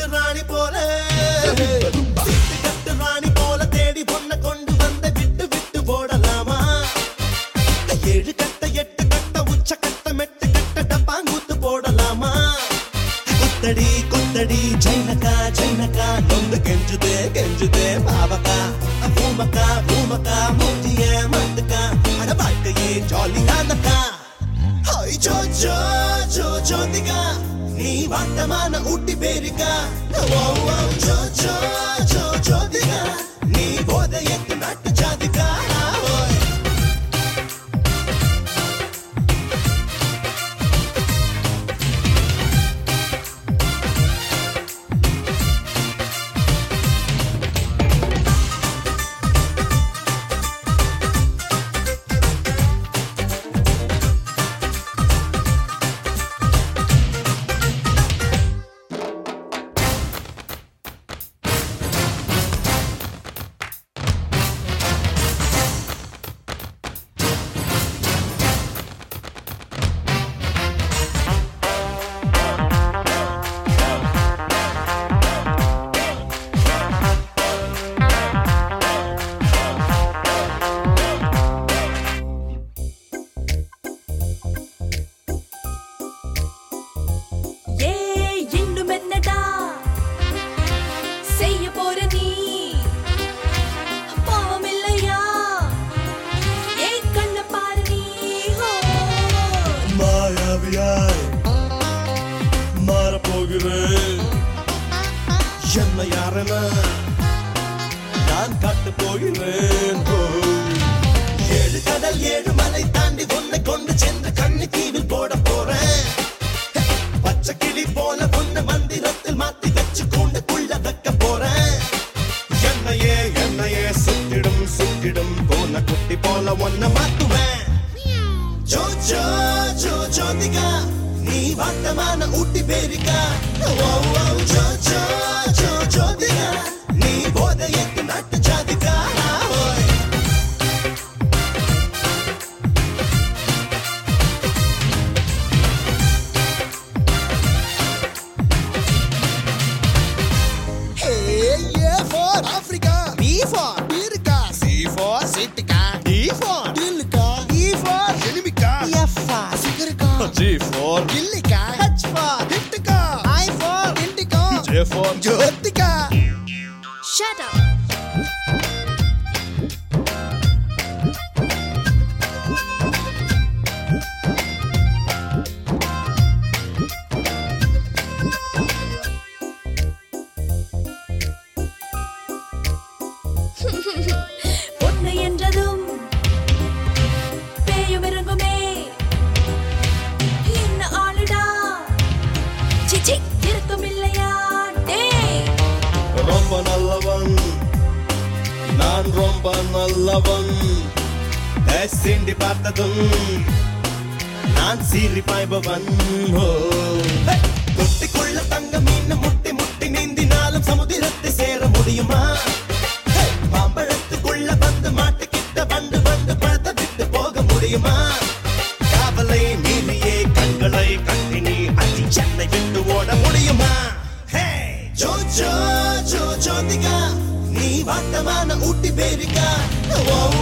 போல. கட்டு ராணி போல தேடி பொண்ண கொண்டு வந்த விட்டு விட்டு போடலாமா? ஏழு கட்ட எட்டு கட்ட உச்ச கட்ட மெட்டு கட்ட டப்பாங்குத்து போடலாமா? குத்தடி குத்தடி ஜைனக்கா ஜைனக்கா நொந்து கெஞ்சுதே கெஞ்சுதே பாவக்கா பூமக்கா பூமக்கா மூஞ்சிய மத்துக்கா அட வாழ்க்கையே ஜாலியானக்கா ஜோ ஜோ ஜோ ஜோதிகா. நீ வாட்டமான ஊட்டி பேரிக்கா ஓ ஓ ஜோ ஜோ ஜோ ஜோதிகா என்ன யாரென நான் காட்டு போகிறேன். ஏழு கடல் ஏழு மலை தாண்டி உன்னை கொண்டு சென்று கண்ணு தீவில் போட போறேன். பச்சை கிளி போல உன்னை மந்திரத்தில் மாத்தி வச்சு கூண்டுக்குள்ள வைக்க போறேன். என்னையே என்னையே சுத்திடும் சுத்திடும் போன குட்டி போல ஒன்ன மாத்துவேன். ஜோ ஜோ ஜோ ஜோதிகா. நீ வாட்டமான ஊட்டி பேரிக்கா ஓ ஓ ஜோ ஜோ ஜோ ஜோதிகா நீ போதையத்து நாட்டு ஜாதிகா ஓய் Hey, A for Africa. For Jyotika. Shut up. நான் ரொம்ப நல்லவன் சிண்டி பார்த்ததும் நான் சீறி பாய்பவன். ஓ. ஹே! தொட்டிக்குள்ள தங்க மீன் முட்டி முட்டி நீந்தினாலும் சமுதிரத்தை சேர முடியுமா? ஹே! மாம்பழத்துக்குள்ள வந்து மாட்டுக்கிட்ட வந்து வந்து பழத்தை விட்டு போக முடியுமா? காவலை மீறியே கண்களை கண்ணினி நீ சென்னை விட்டு ஓட முடியுமா? ஜோ ஜோ ஜோ ஜோதிகா நீ வாட்டமான ஊட்டி பேரிக்க. whoa.